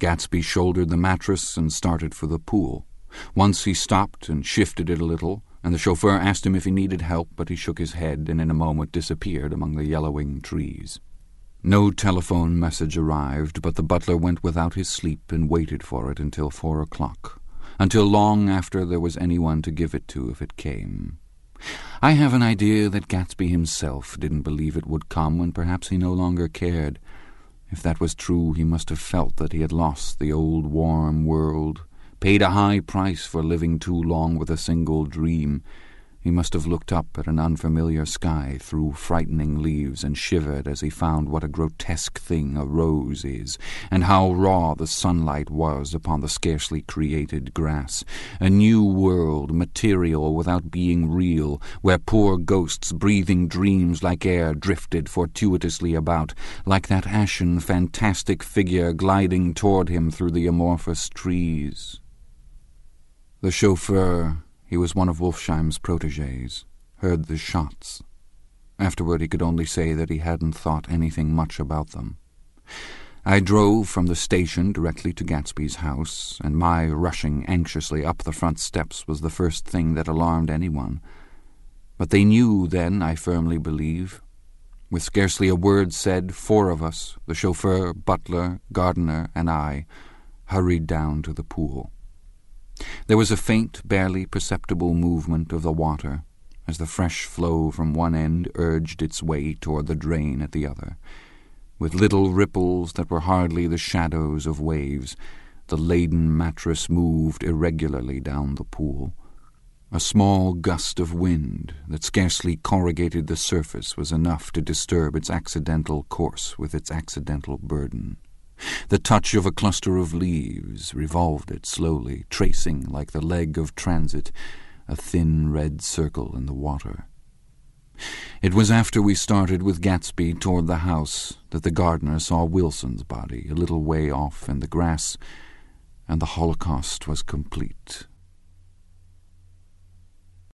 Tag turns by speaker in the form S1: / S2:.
S1: Gatsby shouldered the mattress and started for the pool. Once he stopped and shifted it a little, and the chauffeur asked him if he needed help, but he shook his head and in a moment disappeared among the yellowing trees. No telephone message arrived, but the butler went without his sleep and waited for it until four o'clock, until long after there was anyone to give it to if it came. I have an idea that Gatsby himself didn't believe it would come, and perhaps he no longer cared. If that was true, he must have felt that he had lost the old warm world, paid a high price for living too long with a single dream, he must have looked up at an unfamiliar sky through frightening leaves and shivered as he found what a grotesque thing a rose is, and how raw the sunlight was upon the scarcely created grass. A new world, material without being real, where poor ghosts breathing dreams like air drifted fortuitously about, like that ashen, fantastic figure gliding toward him through the amorphous trees. The chauffeur he was one of Wolfsheim's proteges, heard the shots. Afterward he could only say that he hadn't thought anything much about them. I drove from the station directly to Gatsby's house, and my rushing anxiously up the front steps was the first thing that alarmed anyone. But they knew then, I firmly believe. With scarcely a word said, four of us, the chauffeur, butler, gardener, and I, hurried down to the pool. There was a faint, barely perceptible movement of the water as the fresh flow from one end urged its way toward the drain at the other. With little ripples that were hardly the shadows of waves, the laden mattress moved irregularly down the pool. A small gust of wind that scarcely corrugated the surface was enough to disturb its accidental course with its accidental burden. The touch of a cluster of leaves revolved it slowly, tracing, like the leg of transit, a thin red circle in the water. It was after we started with Gatsby toward the house that the gardener saw Wilson's body a little way off in the grass, and the Holocaust was complete.